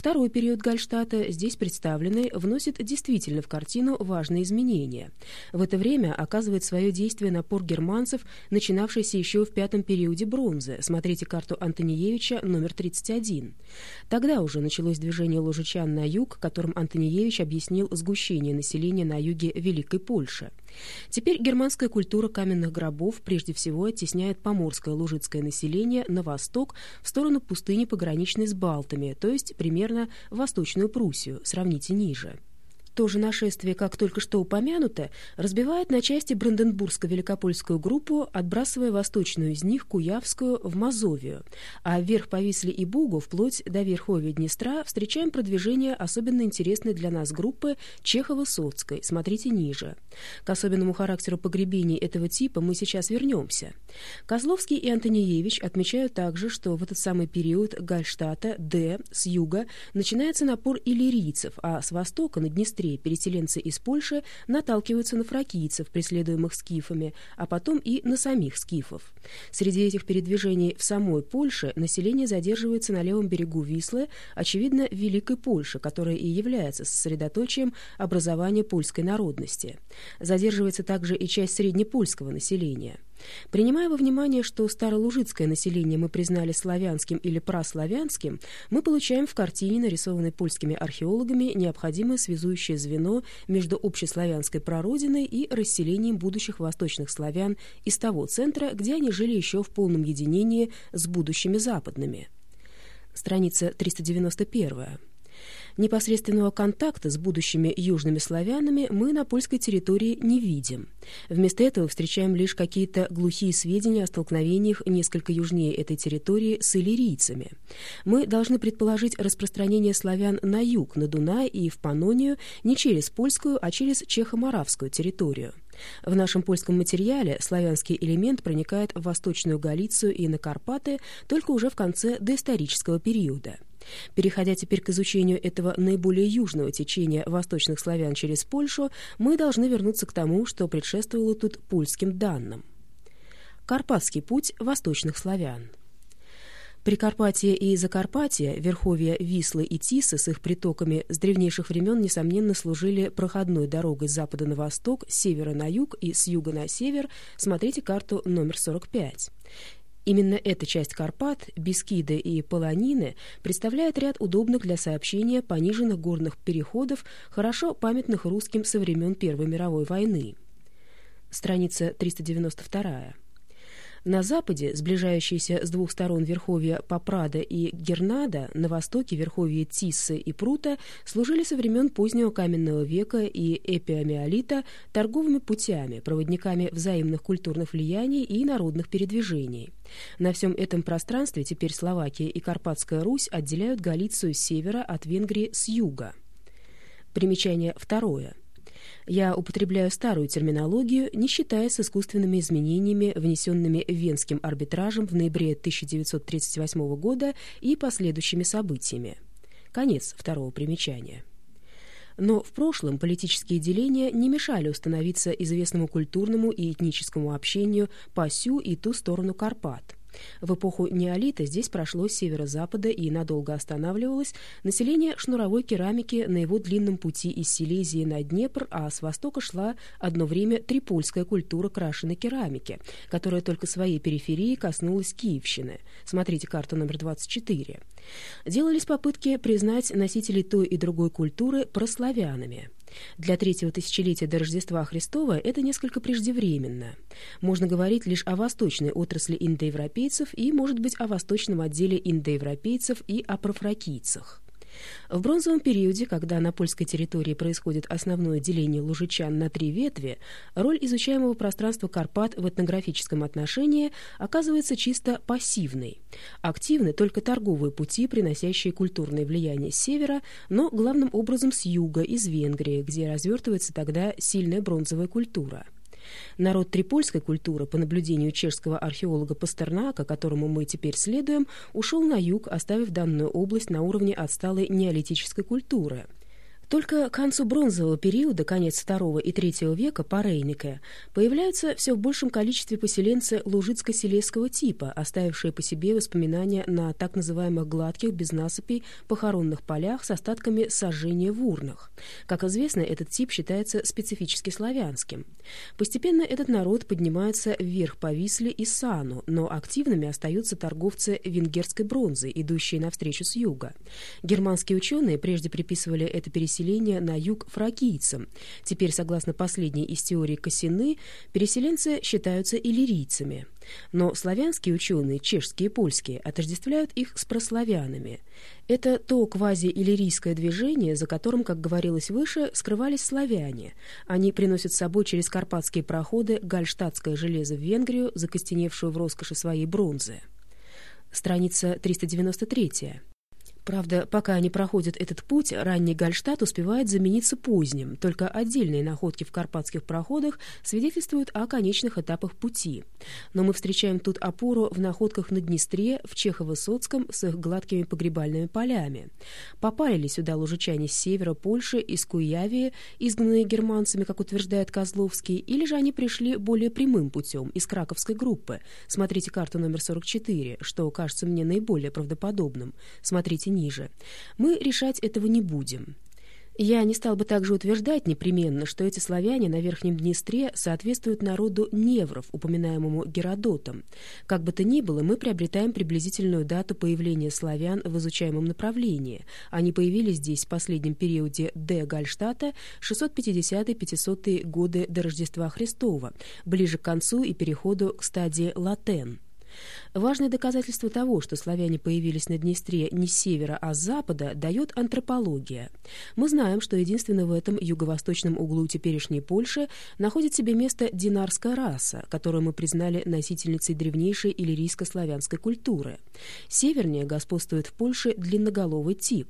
Второй период Гальштата, здесь представленный, вносит действительно в картину важные изменения. В это время оказывает свое действие напор германцев, начинавшийся еще в пятом периоде бронзы. Смотрите карту Антониевича номер 31. Тогда уже началось движение лужичан на юг, которым Антониевич объяснил сгущение населения на юге Великой Польши. Теперь германская культура каменных гробов прежде всего оттесняет поморское лужицкое население на восток в сторону пустыни пограничной с Балтами, то есть примерно Восточную Пруссию, сравните ниже. То же нашествие, как только что упомянуто, разбивает на части Бранденбургско-Великопольскую группу, отбрасывая восточную из них, Куявскую, в Мазовию, а вверх по Висле и Бугу, вплоть до Верховья Днестра, встречаем продвижение особенно интересной для нас группы Чехово-Соцкой, смотрите ниже. К особенному характеру погребений этого типа мы сейчас вернемся. Козловский и Антониевич отмечают также, что в этот самый период Гальштата, Д, с юга, начинается напор иллирийцев, а с востока, на Днестре, быстрее переселенцы из Польши наталкиваются на фракийцев, преследуемых скифами, а потом и на самих скифов. Среди этих передвижений в самой Польше население задерживается на левом берегу Вислы, очевидно, Великой Польше, которая и является сосредоточием образования польской народности. Задерживается также и часть среднепольского населения. Принимая во внимание, что старолужицкое население мы признали славянским или праславянским, мы получаем в картине, нарисованной польскими археологами, необходимое связующее звено между общеславянской прародиной и расселением будущих восточных славян из того центра, где они жили еще в полном единении с будущими западными. Страница 391. Непосредственного контакта с будущими южными славянами мы на польской территории не видим. Вместо этого встречаем лишь какие-то глухие сведения о столкновениях несколько южнее этой территории с иллирийцами. Мы должны предположить распространение славян на юг, на Дунай и в Панонию не через польскую, а через чехо-моравскую территорию. В нашем польском материале славянский элемент проникает в Восточную Галицию и на Карпаты только уже в конце доисторического периода. Переходя теперь к изучению этого наиболее южного течения восточных славян через Польшу, мы должны вернуться к тому, что предшествовало тут польским данным. Карпатский путь восточных славян. Прикарпатье и Закарпатье, верховья Вислы и Тисы с их притоками с древнейших времен, несомненно, служили проходной дорогой с запада на восток, с севера на юг и с юга на север. Смотрите карту номер 45. Именно эта часть Карпат, Бескиды и Полонины представляет ряд удобных для сообщения пониженных горных переходов, хорошо памятных русским со времен Первой мировой войны. Страница 392. На западе, сближающиеся с двух сторон верховья Попрада и Гернада, на востоке верховья Тиссы и Прута служили со времен позднего каменного века и эпиомиолита торговыми путями, проводниками взаимных культурных влияний и народных передвижений. На всем этом пространстве теперь Словакия и Карпатская Русь отделяют Галицию с севера от Венгрии с юга. Примечание второе. Я употребляю старую терминологию, не считаясь искусственными изменениями, внесенными Венским арбитражем в ноябре 1938 года и последующими событиями. Конец второго примечания. Но в прошлом политические деления не мешали установиться известному культурному и этническому общению по сю и ту сторону Карпат – в эпоху неолита здесь прошло с северо-запада и надолго останавливалось население шнуровой керамики на его длинном пути из Силезии на Днепр, а с востока шла одно время трипольская культура крашеной керамики, которая только своей периферии коснулась Киевщины. Смотрите карту номер 24. Делались попытки признать носителей той и другой культуры прославянами. Для третьего тысячелетия до Рождества Христова это несколько преждевременно. Можно говорить лишь о восточной отрасли индоевропейцев и, может быть, о восточном отделе индоевропейцев и о профракийцах. В бронзовом периоде, когда на польской территории происходит основное деление лужичан на три ветви, роль изучаемого пространства Карпат в этнографическом отношении оказывается чисто пассивной. Активны только торговые пути, приносящие культурное влияние с севера, но главным образом с юга, из Венгрии, где развертывается тогда сильная бронзовая культура. Народ трипольской культуры, по наблюдению чешского археолога Пастернака, которому мы теперь следуем, ушел на юг, оставив данную область на уровне отсталой неолитической культуры – Только к концу бронзового периода, конец II и III века по Рейнике, появляются все в большем количестве поселенцы лужицко-селесского типа, оставившие по себе воспоминания на так называемых гладких, без насыпей, похоронных полях с остатками сожжения в урнах. Как известно, этот тип считается специфически славянским. Постепенно этот народ поднимается вверх по Висле и Сану, но активными остаются торговцы венгерской бронзы, идущие навстречу с юга. Германские ученые прежде приписывали это переселение переселения на юг фракийцам. Теперь, согласно последней из теорий Косины, переселенцы считаются иллирийцами. Но славянские ученые, чешские и польские, отождествляют их с прославянами. Это то квази-иллирийское движение, за которым, как говорилось выше, скрывались славяне. Они приносят с собой через карпатские проходы гальштадтское железо в Венгрию, закостеневшую в роскоши своей бронзы. Страница 393. Правда, пока они проходят этот путь, ранний Гальштадт успевает замениться поздним, только отдельные находки в карпатских проходах свидетельствуют о конечных этапах пути. Но мы встречаем тут опору в находках на Днестре, в Чехово-Соцком с их гладкими погребальными полями. Попали ли сюда лужичане с севера Польши, из Куявии, изгнанные германцами, как утверждает Козловский, или же они пришли более прямым путем, из краковской группы? Смотрите карту номер 44, что кажется мне наиболее правдоподобным. Смотрите ниже. Мы решать этого не будем. Я не стал бы также утверждать непременно, что эти славяне на Верхнем Днестре соответствуют народу невров, упоминаемому Геродотом. Как бы то ни было, мы приобретаем приблизительную дату появления славян в изучаемом направлении. Они появились здесь в последнем периоде Д. Гальштата 650-500 годы до Рождества Христова, ближе к концу и переходу к стадии латен. Важное доказательство того, что славяне появились на Днестре не с севера, а с запада, дает антропология. Мы знаем, что единственно в этом юго-восточном углу теперешней Польши находит себе место динарская раса, которую мы признали носительницей древнейшей иллирийско-славянской культуры. Севернее господствует в Польше длинноголовый тип.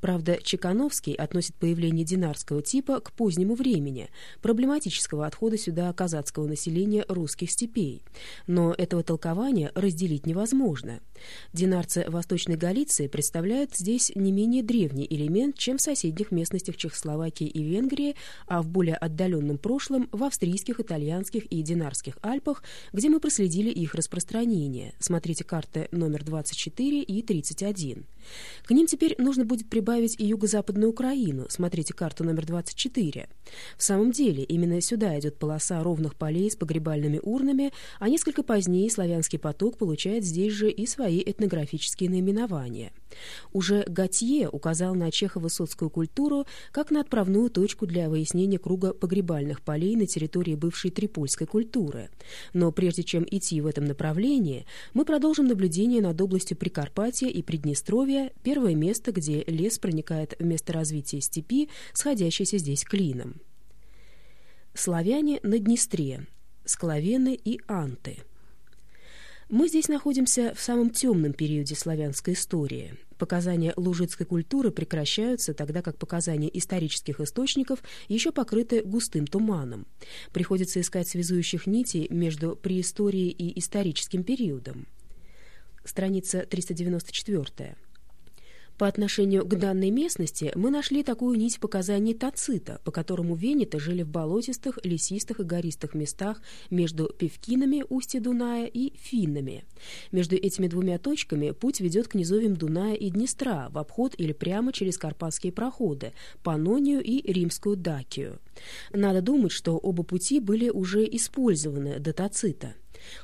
Правда, Чекановский относит появление динарского типа к позднему времени, проблематического отхода сюда казацкого населения русских степей. Но этого толкования разделить невозможно. Динарцы Восточной Галиции представляют здесь не менее древний элемент, чем в соседних местностях Чехословакии и Венгрии, а в более отдаленном прошлом в австрийских, итальянских и динарских Альпах, где мы проследили их распространение. Смотрите карты номер 24 и 31. К ним теперь нужно будет прибавить и юго-западную Украину. Смотрите карту номер 24. В самом деле, именно сюда идет полоса ровных полей с погребальными урнами, а несколько позднее славянский поток получает здесь же и свои этнографические наименования. Уже Готье указал на чехово-соцкую культуру как на отправную точку для выяснения круга погребальных полей на территории бывшей трипольской культуры. Но прежде чем идти в этом направлении, мы продолжим наблюдение над областью Прикарпатья и Приднестровья, первое место, где лес проникает в место развития степи, сходящейся здесь клином. Славяне на Днестре, склавены и анты – мы здесь находимся в самом темном периоде славянской истории. Показания лужицкой культуры прекращаются, тогда как показания исторических источников еще покрыты густым туманом. Приходится искать связующих нитей между преисторией и историческим периодом. Страница 394. По отношению к данной местности мы нашли такую нить показаний Тацита, по которому вениты жили в болотистых, лесистых и гористых местах между Певкинами, устья Дуная, и Финнами. Между этими двумя точками путь ведет к низовьям Дуная и Днестра, в обход или прямо через Карпатские проходы, Панонию и Римскую Дакию. Надо думать, что оба пути были уже использованы до Тацита.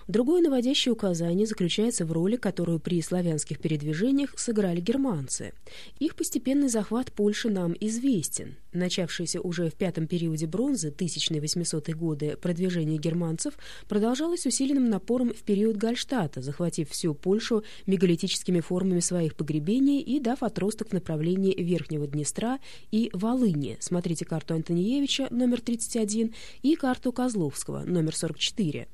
Другое наводящее указание заключается в роли, которую при славянских передвижениях сыграли германцы. Их постепенный захват Польши нам известен. Начавшееся уже в пятом периоде бронзы, 1800 годы, продвижение германцев продолжалось усиленным напором в период Гальштата, захватив всю Польшу мегалитическими формами своих погребений и дав отросток в направлении Верхнего Днестра и Волыни. Смотрите карту Антониевича, номер 31, и карту Козловского, номер 44.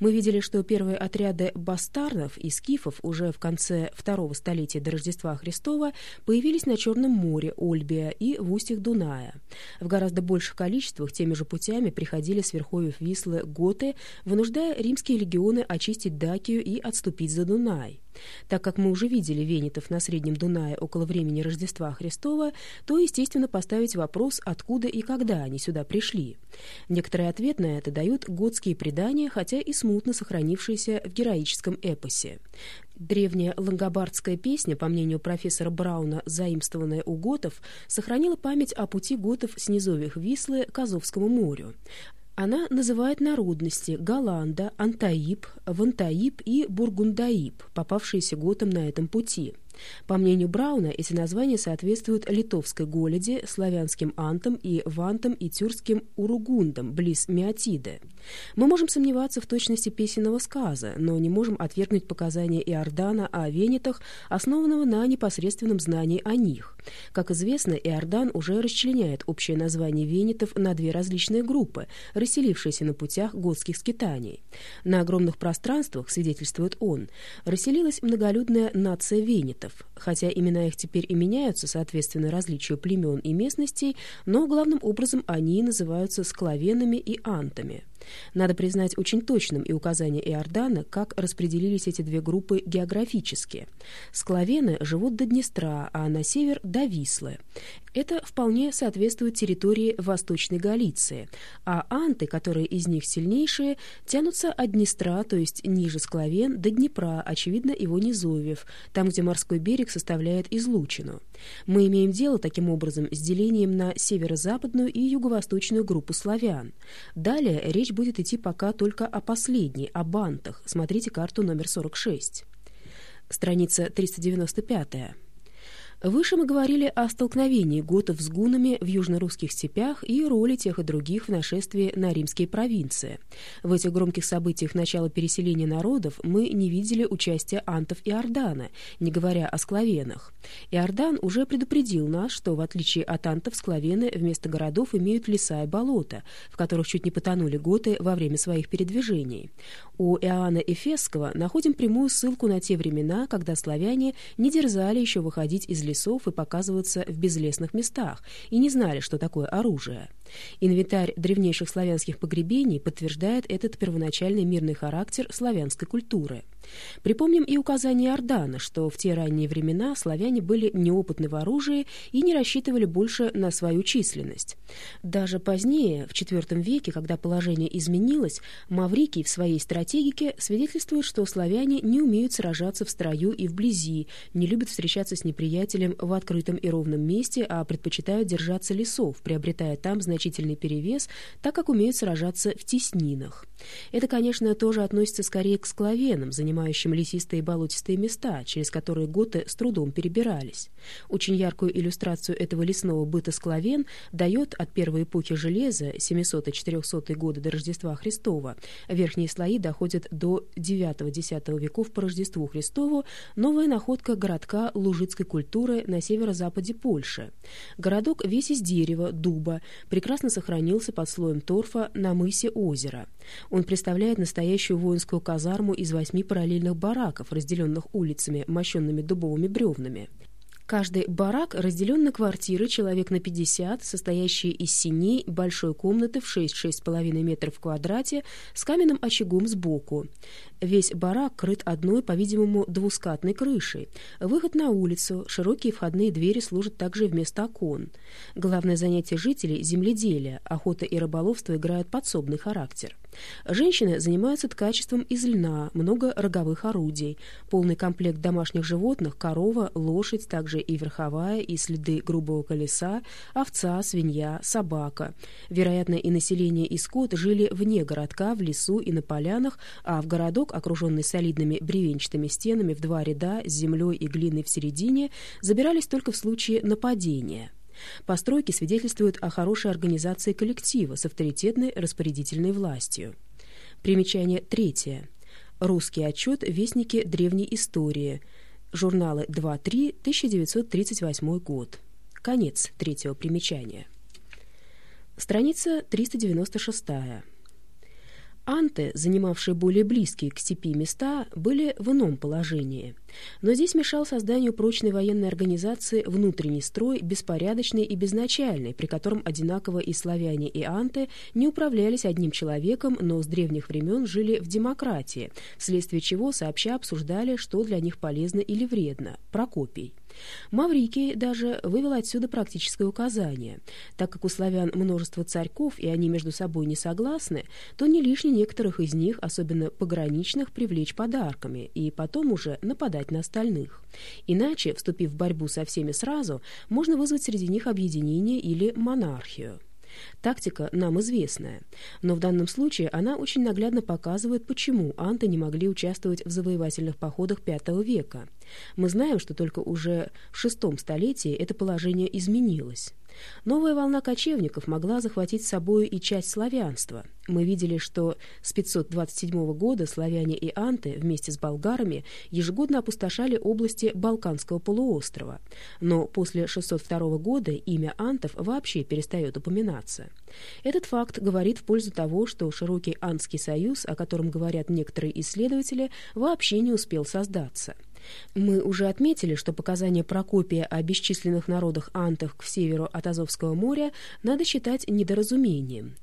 Мы видели, что первые отряды бастардов и скифов уже в конце второго столетия до Рождества Христова появились на Черном море, Ольбия и в устьях Дуная. В гораздо больших количествах теми же путями приходили с верховьев Вислы готы, вынуждая римские легионы очистить Дакию и отступить за Дунай. Так как мы уже видели венетов на Среднем Дунае около времени Рождества Христова, то, естественно, поставить вопрос, откуда и когда они сюда пришли. Некоторый ответ на это дают готские предания, хотя и смутно сохранившиеся в героическом эпосе. Древняя лангобардская песня, по мнению профессора Брауна, заимствованная у готов, сохранила память о пути готов с низовьях Вислы к Азовскому морю. Она называет народности Голланда, Антаиб, Вантаиб и Бургундаиб, попавшиеся готам на этом пути – по мнению Брауна, эти названия соответствуют литовской голоде, славянским антам и вантам и тюркским уругундам, близ Миотиды. Мы можем сомневаться в точности песенного сказа, но не можем отвергнуть показания Иордана о венетах, основанного на непосредственном знании о них. Как известно, Иордан уже расчленяет общее название венетов на две различные группы, расселившиеся на путях готских скитаний. На огромных пространствах, свидетельствует он, расселилась многолюдная нация венетов, диалектов, хотя имена их теперь и меняются соответственно различию племен и местностей, но главным образом они называются склавенами и антами. Надо признать очень точным и указание Иордана, как распределились эти две группы географически. Склавены живут до Днестра, а на север – до Вислы. Это вполне соответствует территории Восточной Галиции, а анты, которые из них сильнейшие, тянутся от Днестра, то есть ниже Склавен, до Днепра, очевидно, его низовьев, там, где морской берег составляет излучину. Мы имеем дело, таким образом, с делением на северо-западную и юго-восточную группу славян. Далее речь будет идти пока только о последней, о бантах. Смотрите карту номер 46. Страница 395. Выше мы говорили о столкновении готов с гунами в южно-русских степях и роли тех и других в нашествии на римские провинции. В этих громких событиях начала переселения народов мы не видели участия антов и Ордана, не говоря о склавенах. Иордан уже предупредил нас, что в отличие от антов склавены вместо городов имеют леса и болота, в которых чуть не потонули готы во время своих передвижений. У Иоанна Эфесского находим прямую ссылку на те времена, когда славяне не дерзали еще выходить из лесов и показываться в безлесных местах, и не знали, что такое оружие. Инвентарь древнейших славянских погребений подтверждает этот первоначальный мирный характер славянской культуры. Припомним и указание Ордана, что в те ранние времена славяне были неопытны в оружии и не рассчитывали больше на свою численность. Даже позднее, в IV веке, когда положение изменилось, Маврикий в своей стратегике свидетельствует, что славяне не умеют сражаться в строю и вблизи, не любят встречаться с неприятелем в открытом и ровном месте, а предпочитают держаться лесов, приобретая там значительный перевес, так как умеют сражаться в теснинах. Это, конечно, тоже относится скорее к склавенам, занимающим лесистые и болотистые места, через которые готы с трудом перебирались. Очень яркую иллюстрацию этого лесного быта склавен дает от первой эпохи железа, 700-400 годы до Рождества Христова, верхние слои доходят до 9-10 веков по Рождеству Христову, новая находка городка лужицкой культуры на северо-западе Польши. Городок весь из дерева, дуба, прекрасно сохранился под слоем торфа на мысе озера. Он представляет настоящую воинскую казарму из восьми параллельных бараков, разделенных улицами, мощенными дубовыми бревнами. Каждый барак разделен на квартиры человек на 50, состоящие из синей большой комнаты в 6-6,5 метров в квадрате с каменным очагом сбоку. Весь барак крыт одной, по-видимому, двускатной крышей. Выход на улицу, широкие входные двери служат также вместо окон. Главное занятие жителей – земледелие, охота и рыболовство играют подсобный характер. Женщины занимаются ткачеством из льна, много роговых орудий, полный комплект домашних животных, корова, лошадь, также и верховая, и следы грубого колеса, овца, свинья, собака. Вероятно, и население, и скот жили вне городка, в лесу и на полянах, а в городок, окруженный солидными бревенчатыми стенами в два ряда с землей и глиной в середине, забирались только в случае нападения. Постройки свидетельствуют о хорошей организации коллектива с авторитетной распорядительной властью. Примечание третье. Русский отчет «Вестники древней истории». Журналы 2-3, 1938 год. Конец третьего примечания. Страница 396. Анты, занимавшие более близкие к степи места, были в ином положении. Но здесь мешал созданию прочной военной организации внутренний строй, беспорядочный и безначальный, при котором одинаково и славяне, и анты не управлялись одним человеком, но с древних времен жили в демократии, вследствие чего сообща обсуждали, что для них полезно или вредно. Прокопий. Маврикий даже вывел отсюда практическое указание. Так как у славян множество царьков, и они между собой не согласны, то не лишне некоторых из них, особенно пограничных, привлечь подарками и потом уже нападать на остальных. Иначе, вступив в борьбу со всеми сразу, можно вызвать среди них объединение или монархию. Тактика нам известная, но в данном случае она очень наглядно показывает, почему анты не могли участвовать в завоевательных походах V века. Мы знаем, что только уже в VI столетии это положение изменилось. Новая волна кочевников могла захватить с собой и часть славянства. Мы видели, что с 527 года славяне и анты вместе с болгарами ежегодно опустошали области Балканского полуострова. Но после 602 года имя антов вообще перестает упоминаться. Этот факт говорит в пользу того, что широкий антский союз, о котором говорят некоторые исследователи, вообще не успел создаться. Мы уже отметили, что показания Прокопия о бесчисленных народах антов к северу от Азовского моря надо считать недоразумением.